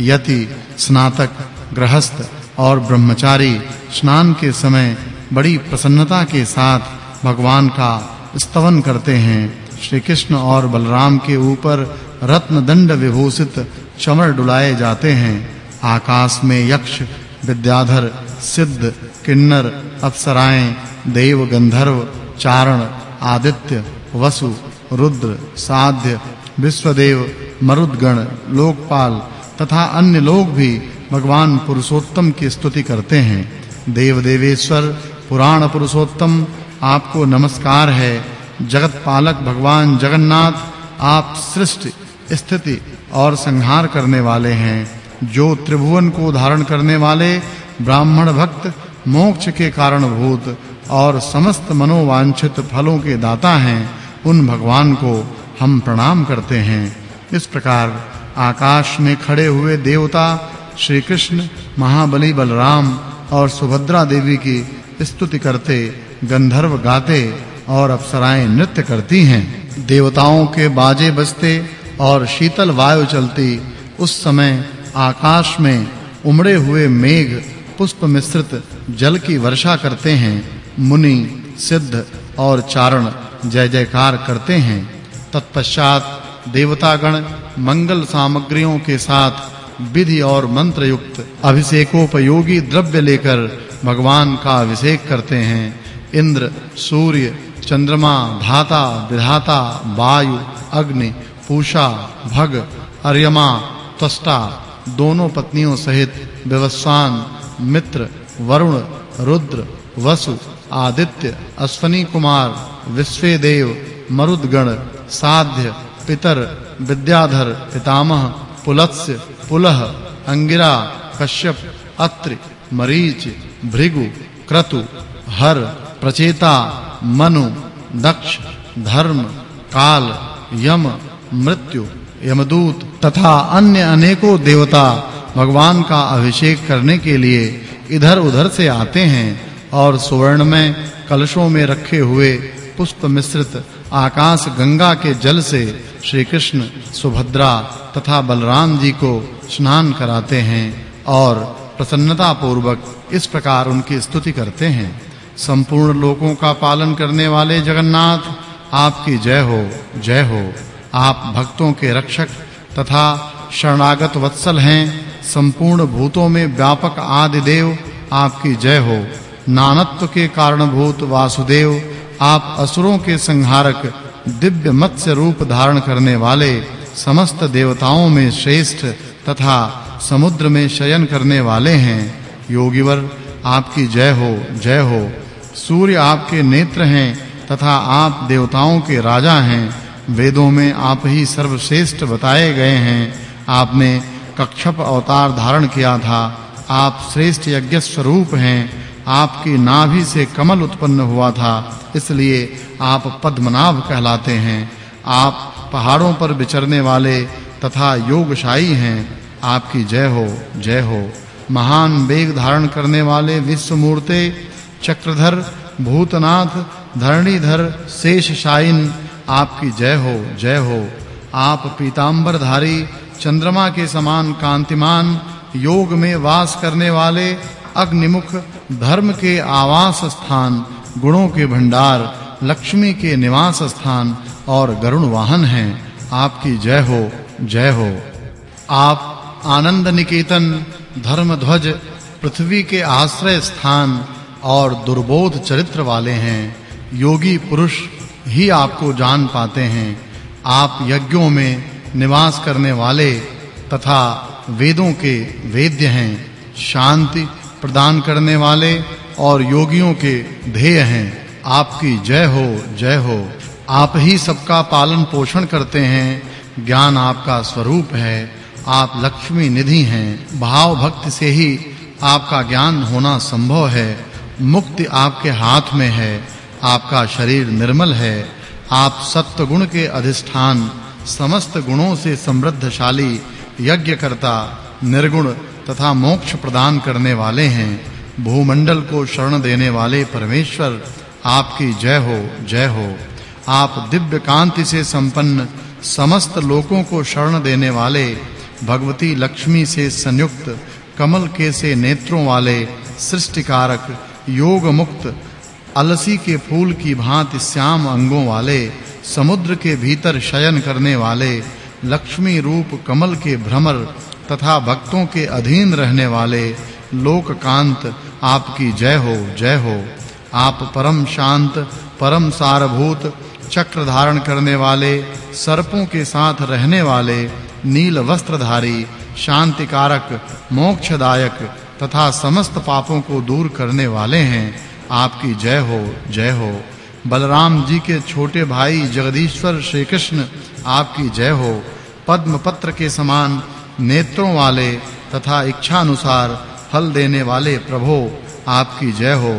यति स्नातक, गृहस्थ और ब्रह्मचारी स्नान के समय बड़ी प्रसन्नता के साथ भगवान का स्तवन करते हैं। श्री कृष्ण और बलराम के ऊपर रत्न दंड विभूषित चमर डुलाए जाते हैं। आकाश में यक्ष, विद्याधर, सिद्ध, किन्नर, अप्सराएँ, देव गंधर्व, चारण, आदित्य, वसु, रुद्र, साध्य, विश्वदेव, मरुदगण, लोकपाल तथा अन्य लोग भी भगवान पुरुषोत्तम की स्तुति करते हैं। देव देवेश्वर पुराण पुरुषोत्तम, आपको नमस्कार है। जगत पालक भगवान जगन्नाथ, आप सृष्टि, स्थिति और संहार करने वाले हैं। जो त्रिभुवन को धारण करने वाले, ब्राह्मण भक्त, मोक्ष के कारण भूत और समस्त मनोवांछित फलों के दाता हैं, उन भगवान को हम प्रणाम करते हैं। इस प्रकार आकाश में खड़े हुए देवता श्री कृष्ण महाबली बलराम और सुभद्रा देवी की स्तुति करते, गंधर्व गाते और अप्सराएँ नृत्य करती हैं। देवताओं के बाजे बजते और शीतल वायु चलती, उस समय आकाश में उमड़े हुए मेघ पुष्प मिश्रित जल की वर्षा करते हैं। मुनि, सिद्ध और चारण जय जयकार करते हैं। तत्पश्चात देवतागण मंगल सामग्रियों के साथ विधि और मंत्र युक्त अभिषेकोपयोगी द्रव्य लेकर भगवान का अभिषेक करते हैं। इंद्र, सूर्य, चंद्रमा, धाता, विधाता, वायु, अग्नि, पूषा, भग, अर्यमा, त्वष्टा, दोनों पत्नियों सहित विवस्वान मित्र, वरुण, रुद्र, वसु, आदित्य, अश्वनी कुमार, विश्वेदेव, मरुदगण, साध्य पितर विद्याधर पितामह पुलत्स्य पुलह अंगिरा कश्यप अत्रि मरीच भृगु क्रतु हर प्रचेता मनु दक्ष धर्म काल यम मृत्यु यमदूत तथा अन्य अनेकों देवता भगवान का अभिषेक करने के लिए इधर-उधर से आते हैं और सुवर्ण में कलशों में रखे हुए पुष्प मिश्रित आकाश गंगा के जल से श्री कृष्ण सुभद्रा तथा बलराम जी को स्नान कराते हैं और प्रसन्नता पूर्वक इस प्रकार उनकी स्तुति करते हैं। संपूर्ण लोकों का पालन करने वाले जगन्नाथ, आपकी जय हो जय हो। आप भक्तों के रक्षक तथा शरणागत वत्सल हैं। संपूर्ण भूतों में व्यापक आदि देव आपकी जय हो। नानत्व के कारणभूत वासुदेव आप असुरों के संहारक दिव्य मत्स्य रूप धारण करने वाले समस्त देवताओं में श्रेष्ठ तथा समुद्र में शयन करने वाले हैं। योगीवर, आपकी जय हो जय हो। सूर्य आपके नेत्र हैं तथा आप देवताओं के राजा हैं। वेदों में आप ही सर्वश्रेष्ठ बताए गए हैं। आपने कक्षप अवतार धारण किया था। आप श्रेष्ठ यज्ञ स्वरूप हैं। आपकी नाभि से कमल उत्पन्न हुआ था, इसलिए आप पद्मनाभ कहलाते हैं। आप पहाड़ों पर विचरने वाले तथा योगशाई हैं। आपकी जय हो जय हो। महान वेग धारण करने वाले विश्वमूर्ते, चक्रधर, भूतनाथ, धरणीधर शेषशायिन आपकी जय हो जय हो। आप पीतांबरधारी, चंद्रमा के समान कांतिमान, योग में वास करने वाले अग्निमुख, धर्म के आवास स्थान, गुणों के भंडार, लक्ष्मी के निवास स्थान और गरुण वाहन हैं। आपकी जय हो जय हो। आप आनंद निकेतन, धर्म ध्वज, पृथ्वी के आश्रय स्थान और दुर्बोध चरित्र वाले हैं। योगी पुरुष ही आपको जान पाते हैं। आप यज्ञों में निवास करने वाले तथा वेदों के वेद्य हैं। शांति प्रदान करने वाले और योगियों के ध्येय हैं। आपकी जय हो जय हो। आप ही सबका पालन पोषण करते हैं। ज्ञान आपका स्वरूप है। आप लक्ष्मी निधि हैं। भाव भक्ति से ही आपका ज्ञान होना संभव है। मुक्ति आपके हाथ में है। आपका शरीर निर्मल है। आप सत्व गुण के अधिष्ठान, समस्त गुणों से समृद्धशाली यज्ञकर्ता, निर्गुण तथा मोक्ष प्रदान करने वाले हैं। भूमंडल को शरण देने वाले परमेश्वर, आपकी जय हो जय हो। आप दिव्य कांति से संपन्न, समस्त लोकों को शरण देने वाले, भगवती लक्ष्मी से संयुक्त, कमल के से नेत्रों वाले, सृष्टिकारक योग मुक्त अलसी के फूल की भांति श्याम अंगों वाले, समुद्र के भीतर शयन करने वाले लक्ष्मी रूप कमल के भ्रमर तथा भक्तों के अधीन रहने वाले लोककांत, आपकी जय हो जय हो। आप परम शांत, परम सारभूत, चक्र धारण करने वाले, सर्पों के साथ रहने वाले, नील वस्त्रधारी शांति कारक मोक्षदायक तथा समस्त पापों को दूर करने वाले हैं। आपकी जय हो जय हो। बलराम जी के छोटे भाई जगदीश्वर श्री कृष्ण आपकी जय हो। पद्म पत्र के समान नेत्रों वाले तथा इच्छा अनुसार फल देने वाले प्रभु आपकी जय हो।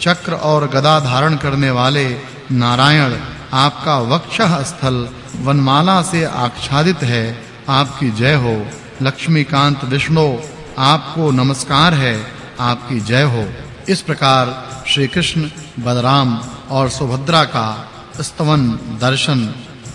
चक्र और गदा धारण करने वाले नारायण आपका वक्षः स्थल वनमाला से आच्छादित है। आपकी जय हो। लक्ष्मीकांत विष्णु आपको नमस्कार है। आपकी जय हो। इस प्रकार श्री कृष्ण बलराम और सुभद्रा का स्तवन, दर्शन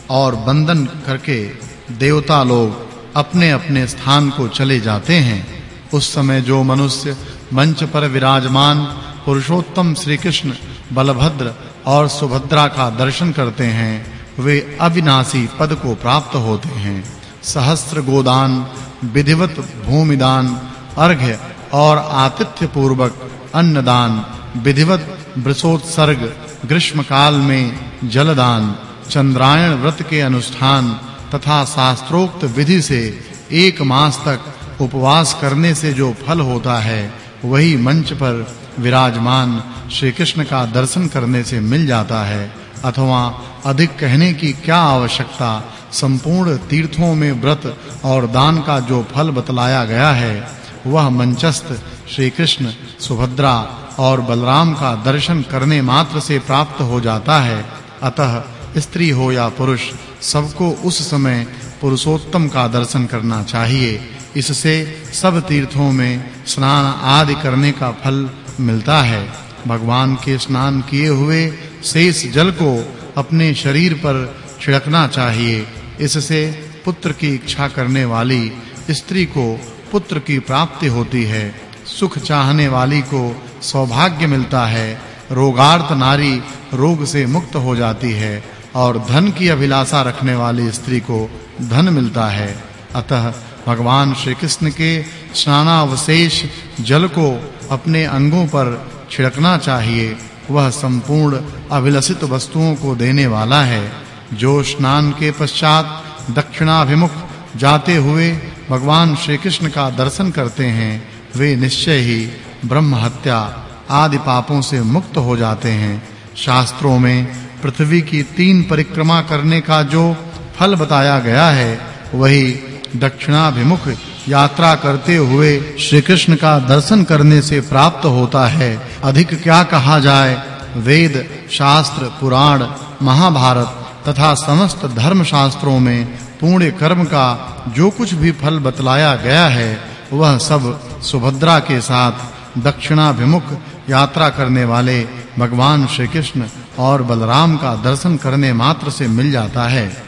और वंदन करके देवता लोग अपने-अपने स्थान को चले जाते हैं। उस समय जो मनुष्य मंच पर विराजमान पुरुषोत्तम श्री कृष्ण बलभद्र और सुभद्रा का दर्शन करते हैं, वे अविनाशी पद को प्राप्त होते हैं। सहस्त्र गोदान, विधिवत भूमिदान, अर्घ्य और आतिथ्य पूर्वक अन्नदान, विधिवत वृषोत्सर्ग ग्रीष्म काल में जलदान, चंद्रायण व्रत के अनुष्ठान तथा शास्त्रोक्त विधि से एक मास तक उपवास करने से जो फल होता है, वही मंच पर विराजमान श्री कृष्ण का दर्शन करने से मिल जाता है। अथवा अधिक कहने की क्या आवश्यकता? संपूर्ण तीर्थों में व्रत और दान का जो फल बतलाया गया है, वह मंचस्थ श्री कृष्ण सुभद्रा और बलराम का दर्शन करने मात्र से प्राप्त हो जाता है। अतः स्त्री हो या पुरुष, सबको उस समय पुरुषोत्तम का दर्शन करना चाहिए। इससे सब तीर्थों में स्नान आदि करने का फल मिलता है। भगवान के स्नान किए हुए शेष जल को अपने शरीर पर छिड़कना चाहिए। इससे पुत्र की इच्छा करने वाली स्त्री को पुत्र की प्राप्ति होती है। सुख चाहने वाली को सौभाग्य मिलता है। रोगार्थ नारी रोग से मुक्त हो जाती है और धन की अभिलाषा रखने वाली स्त्री को धन मिलता है। अतः भगवान श्री कृष्ण के स्नानावशेष जल को अपने अंगों पर छिड़कना चाहिए। वह संपूर्ण अभिलषित वस्तुओं को देने वाला है। जो स्नान के पश्चात दक्षिणाभिमुख जाते हुए भगवान श्री कृष्ण का दर्शन करते हैं वे निश्चय ही ब्रह्म हत्या आदि पापों से मुक्त हो जाते हैं। शास्त्रों में पृथ्वी की तीन परिक्रमा करने का जो फल बताया गया है, वही दक्षिणाभिमुख यात्रा करते हुए श्री कृष्ण का दर्शन करने से प्राप्त होता है। अधिक क्या कहा जाए? वेद, शास्त्र, पुराण, महाभारत तथा समस्त धर्म शास्त्रों में पुण्य कर्म का जो कुछ भी फल बतलाया गया है वह सब सुभद्रा के साथ दक्षिणाभिमुख यात्रा करने वाले भगवान श्री कृष्ण और बलराम का दर्शन करने मात्र से मिल जाता है।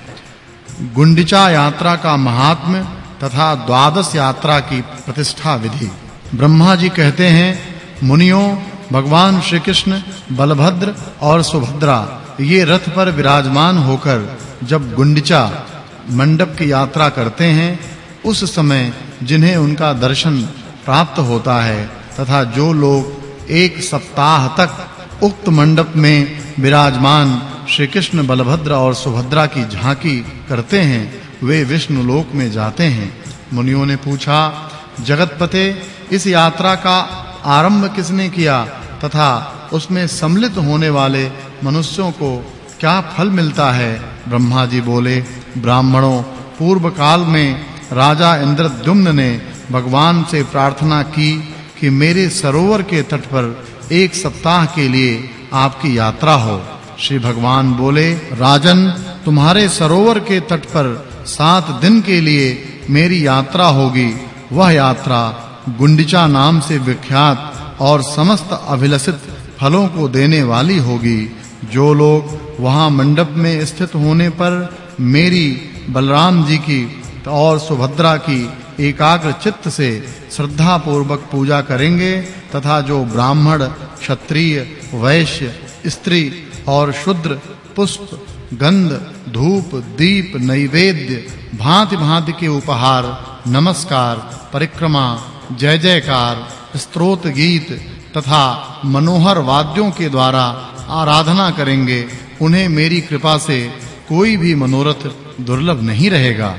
गुंडिचा यात्रा का महात्म्य तथा द्वादश यात्रा की प्रतिष्ठा विधि। ब्रह्मा जी कहते हैं, मुनियों, भगवान श्री कृष्ण बलभद्र और सुभद्रा, ये रथ पर विराजमान होकर जब गुंडिचा मंडप की यात्रा करते हैं, उस समय जिन्हें उनका दर्शन प्राप्त होता है तथा जो लोग एक सप्ताह तक उक्त मंडप में विराजमान श्री कृष्ण बलभद्र और सुभद्रा की झांकी करते हैं, वे विष्णु लोक में जाते हैं। मुनियों ने पूछा, जगतपते, इस यात्रा का आरंभ किसने किया तथा उसमें सम्मिलित होने वाले मनुष्यों को क्या फल मिलता है? ब्रह्मा जी बोले, ब्राह्मणों, पूर्व काल में राजा इंद्रद्युम्न ने भगवान से प्रार्थना की कि मेरे सरोवर के तट पर एक सप्ताह के लिए आपकी यात्रा हो। श्री भगवान बोले, राजन, तुम्हारे सरोवर के तट पर सात दिन के लिए मेरी यात्रा होगी। वह यात्रा गुंडिचा नाम से विख्यात और समस्त अभिलषित फलों को देने वाली होगी। जो लोग वहाँ मंडप में स्थित होने पर मेरी बलराम जी की और सुभद्रा की एकाग्र चित्त से श्रद्धा पूर्वक पूजा करेंगे तथा जो ब्राह्मण, क्षत्रिय, वैश्य, स्त्री और शूद्र, पुष्प, गंध, धूप, दीप, नैवेद्य, भांति-भांति के उपहार, नमस्कार, परिक्रमा, जय जयकार स्तोत्र गीत तथा मनोहर वाद्यों के द्वारा आराधना करेंगे, उन्हें मेरी कृपा से कोई भी मनोरथ दुर्लभ नहीं रहेगा।